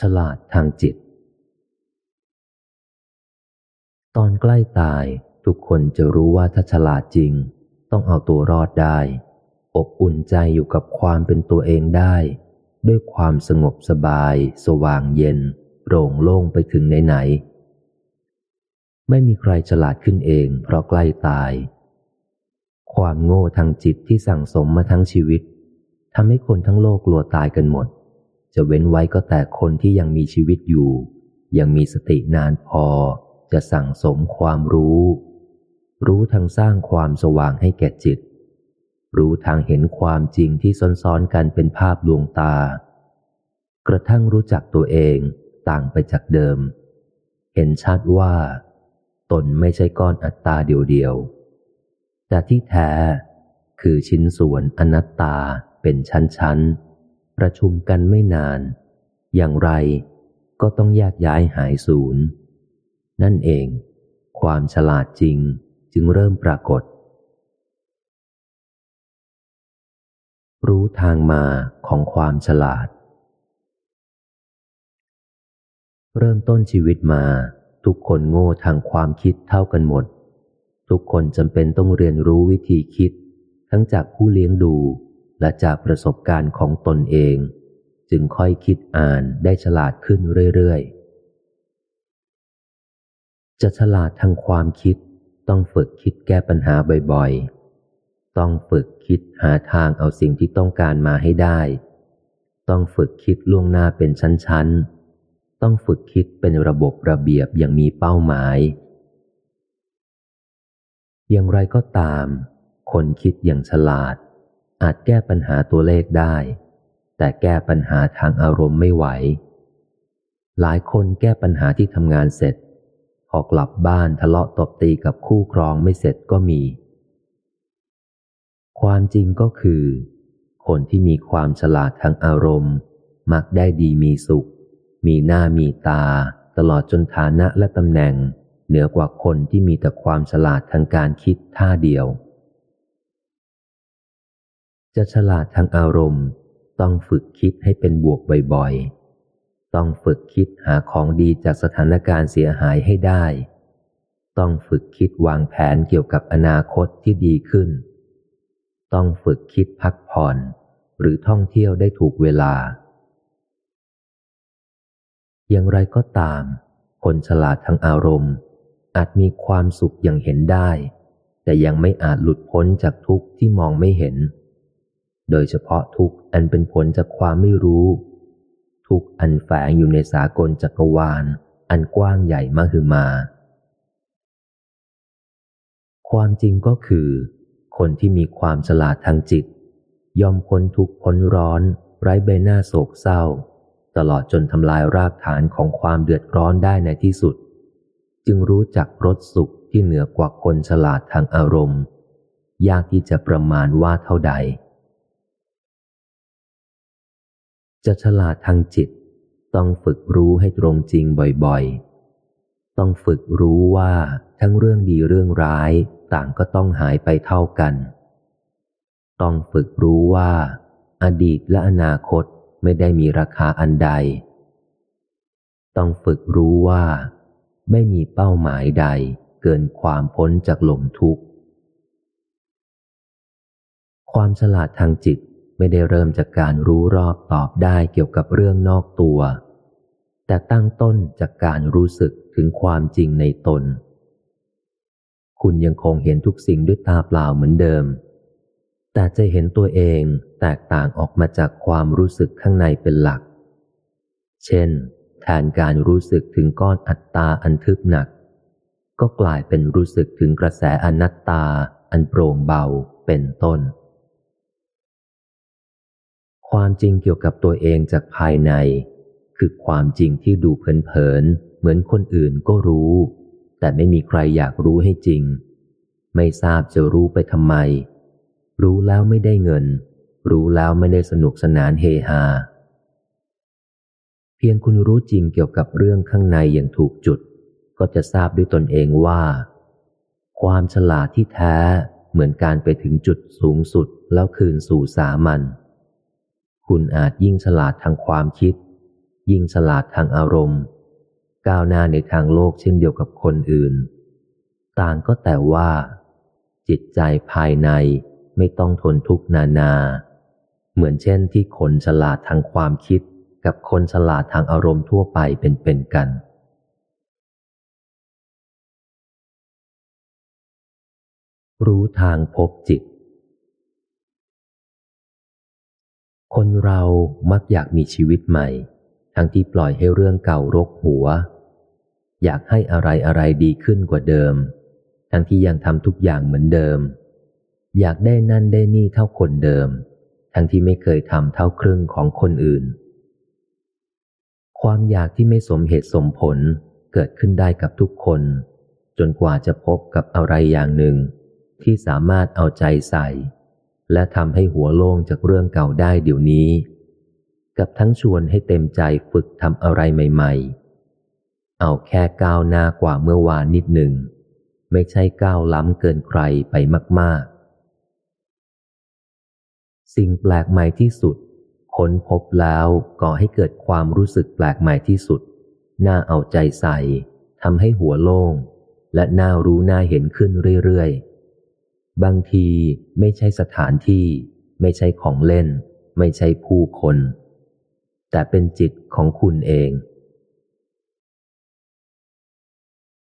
ฉลาดทางจิต ตอนใกล้ตายทุกคนจะรู้ว่าถ้าฉลาดจริง ต้องเอาตัวรอดได้ อบอุ่นใจอยู่กับความเป็นตัวเองได้ ด้วยความสงบสบาย สว่างเย็นโปร่งโล่งไปถึงไหนๆไม่มีใครฉลาดขึ้นเองเพราะใกล้ตาย ความโง่ทางจิตที่สั่งสมมาทั้งชีวิตทำให้คนทั้งโลกกลัวตายกันหมด จะเว้นไว้ก็แต่คนที่ยังมีชีวิตอยู่ ยังมีสตินานพอ จะสั่งสมความรู้ รู้ทางสร้างความสว่างให้แก่จิต รู้ทางเห็นความจริงที่ซ้อนๆกันเป็นภาพลวงตา กระทั่งรู้จักตัวเองต่างไปจากเดิม เห็นชัดว่า ตนไม่ใช่ก้อนอัตตาเดียวๆแต่ที่แท้คือชิ้นส่วนอนัตตาเป็นชั้นๆ ประชุมกันไม่นาน อย่างไรก็ต้องแยกย้ายหายสูญนั่นเอง ความฉลาดจริงจึงเริ่มปรากฏ รู้ทางมาของความฉลาด เริ่มต้นชีวิตมา ทุกคนโง่ทางความคิดเท่ากันหมด ทุกคนจำเป็นต้องเรียนรู้วิธีคิด ทั้งจากผู้เลี้ยงดู และจากประสบการณ์ของตนเอง จึงค่อยคิดอ่านได้ฉลาดขึ้นเรื่อยๆ จะฉลาดทางความคิดต้องฝึกคิดแก้ปัญหาบ่อยๆ ต้องฝึกคิดหาทางเอาสิ่งที่ต้องการมาให้ได้ ต้องฝึกคิดล่วงหน้าเป็นชั้นๆ ต้องฝึกคิดเป็นระบบระเบียบอย่างมีเป้าหมาย อย่างไรก็ตาม คนคิดอย่างฉลาด อาจแก้ปัญหาตัวเลขได้ แต่แก้ปัญหาทางอารมณ์ไม่ไหว หลายคนแก้ปัญหาที่ทำงานเสร็จพอกลับบ้านทะเลาะตบตีกับคู่ครองไม่เสร็จก็มี ความจริงก็คือ คนที่มีความฉลาดทางอารมณ์ มักได้ดีมีสุข มีหน้ามีตา ตลอดจนฐานะและตำแหน่ง เหนือกว่าคนที่มีแต่ความฉลาดทางการคิดท่าเดียว จะฉลาดทางอารมณ์ ต้องฝึกคิดให้เป็นบวกบ่อยๆ ต้องฝึกคิดหาของดีจากสถานการณ์เสียหายให้ได้ ต้องฝึกคิดวางแผนเกี่ยวกับอนาคตที่ดีขึ้น ต้องฝึกคิดพักผ่อน หรือท่องเที่ยวได้ถูกเวลา อย่างไรก็ตาม คนฉลาดทางอารมณ์ อาจมีความสุขอย่างเห็นได้ แต่ยังไม่อาจหลุดพ้นจากทุกข์ที่มองไม่เห็น โดยเฉพาะทุกอันเป็นผลจากความไม่รู้ ทุกอันแฝงอยู่ในสากลจักรวาล อันกว้างใหญ่มหึมา ความจริงก็คือ คนที่มีความฉลาดทางจิต ย่อมพ้นทุกพ้นร้อน ไร้ใบหน้าโศกเศร้า ตลอดจนทำลายรากฐานของความเดือดร้อนได้ในที่สุด จึงรู้จักรสสุขที่เหนือกว่าคนฉลาดทางอารมณ์ ยากที่จะประมาณว่าเท่าใด จะฉลาดทางจิต ต้องฝึกรู้ให้ตรงจริงบ่อยๆ ต้องฝึกรู้ว่าทั้งเรื่องดีเรื่องร้ายต่างก็ต้องหายไปเท่ากัน ต้องฝึกรู้ว่า อดีตและอนาคตไม่ได้มีราคาอันใด ต้องฝึกรู้ว่า ไม่มีเป้าหมายใดเกินความพ้นจากหล่มทุกข์ ความฉลาดทางจิต ไม่ได้เริ่มจากการรู้รอบตอบได้เกี่ยวกับเรื่องนอกตัว แต่ตั้งต้นจากการรู้สึกถึงความจริงในตน คุณยังคงเห็นทุกสิ่งด้วยตาเปล่าเหมือนเดิม แต่จะเห็นตัวเองแตกต่างออกมาจากความรู้สึกข้างในเป็นหลัก เช่น แทนการรู้สึกถึงก้อนอัตตาอันทึบหนัก ก็กลายเป็นรู้สึกถึงกระแสอนัตตาอันโปร่งเบาเป็นต้น ความจริงเกี่ยวกับตัวเองจากภายใน คือความจริงที่ดูเผินๆเหมือนคนอื่นก็รู้ แต่ไม่มีใครอยากรู้ให้จริง ไม่ทราบจะรู้ไปทำไม รู้แล้วไม่ได้เงิน รู้แล้วไม่ได้สนุกสนานเฮฮาเพียงคุณรู้จริงเกี่ยวกับเรื่องข้างในอย่างถูกจุด ก็จะทราบด้วยตนเองว่า ความฉลาดที่แท้เหมือนการไปถึงจุดสูงสุดแล้วคืนสู่สามัญ คุณอาจยิ่งฉลาดทางความคิด ยิ่งฉลาดทางอารมณ์ ก้าวหน้าในทางโลกเช่นเดียวกับคนอื่น ต่างก็แต่ว่า จิตใจภายในไม่ต้องทนทุกนานา เหมือนเช่นที่คนฉลาดทางความคิดกับคนฉลาดทางอารมณ์ทั่วไปเป็นๆกันรู้ทางพบจิต คนเรามักอยากมีชีวิตใหม่ ทั้งที่ปล่อยให้เรื่องเก่ารกหัว อยากให้อะไรอะไรดีขึ้นกว่าเดิม ทั้งที่ยังทำทุกอย่างเหมือนเดิม อยากได้นั่นได้นี่เท่าคนเดิม ทั้งที่ไม่เคยทำเท่าครึ่งของคนอื่น ความอยากที่ไม่สมเหตุสมผลเกิดขึ้นได้กับทุกคน จนกว่าจะพบกับอะไรอย่างหนึ่ง ที่สามารถเอาใจใส่ และทำให้หัวโล่งจากเรื่องเก่าได้เดี๋ยวนี้ กับทั้งชวนให้เต็มใจฝึกทำอะไรใหม่ ๆ เอาแค่ก้าวหน้ากว่าเมื่อวานนิดหนึ่ง ไม่ใช่ก้าวล้ำเกินใครไปมาก ๆ สิ่งแปลกใหม่ที่สุดค้นพบแล้วก่อให้เกิดความรู้สึกแปลกใหม่ที่สุด น่าเอาใจใส่ทำให้หัวโล่ง และน่ารู้น่าเห็นขึ้นเรื่อยๆ บางทีไม่ใช่สถานที่ ไม่ใช่ของเล่น ไม่ใช่ผู้คน แต่เป็นจิตของคุณเอง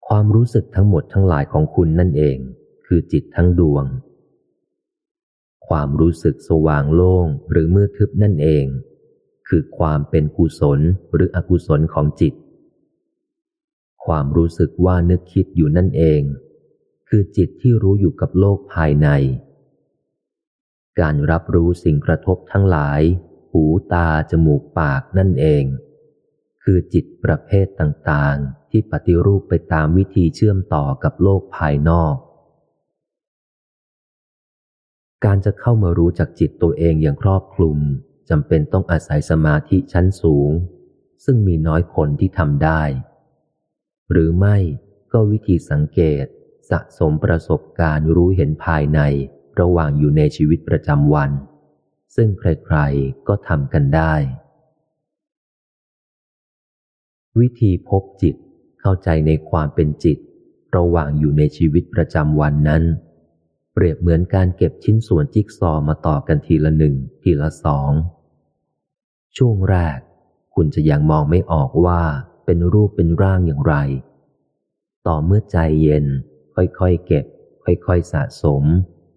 ความรู้สึกทั้งหมดทั้งหลายของคุณนั่นเอง คือจิตทั้งดวง ความรู้สึกสว่างโล่งหรือมืดทึบนั่นเอง คือความเป็นกุศลหรืออกุศลของจิต ความรู้สึกว่านึกคิดอยู่นั่นเอง คือจิตที่รู้อยู่กับโลกภายใน การรับรู้สิ่งกระทบทั้งหลาย หูตา จมูกปากนั่นเอง คือจิตประเภทต่างๆ ที่ปฏิรูปไปตามวิธีเชื่อมต่อกับโลกภายนอก การจะเข้ามารู้จักจิตตัวเองอย่างครอบคลุมจำเป็นต้องอาศัยสมาธิชั้นสูง ซึ่งมีน้อยคนที่ทำได้ หรือไม่ก็วิธีสังเกต สะสมประสบการณ์รู้เห็นภายในระหว่างอยู่ในชีวิตประจำวัน ซึ่งใครๆก็ทำกันได้ วิธีพบจิตเข้าใจในความเป็นจิต ระหว่างอยู่ในชีวิตประจำวันนั้น เปรียบเหมือนการเก็บชิ้นส่วนจิ๊กซอมาต่อกันทีละหนึ่งทีละสอง ช่วงแรก คุณจะยังมองไม่ออกว่าเป็นรูปเป็นร่างอย่างไร ต่อเมื่อใจเย็น ค่อยๆเก็บ ค่อยๆสะสม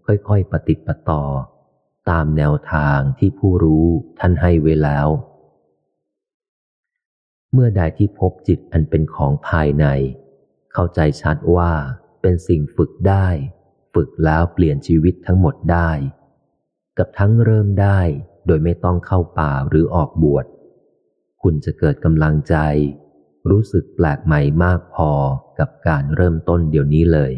ค่อยๆปฏิปต่อ ตามแนวทางที่ผู้รู้ท่านให้ไว้แล้ว เมื่อใดที่พบจิตอันเป็นของภายใน เข้าใจชัดว่าเป็นสิ่งฝึกได้ ฝึกแล้วเปลี่ยนชีวิตทั้งหมดได้ กับทั้งเริ่มได้โดยไม่ต้องเข้าป่าหรือออกบวช คุณจะเกิดกำลังใจ รู้สึกแปลกใหม่มากพอกับการเริ่มต้นเดี๋ยวนี้เลย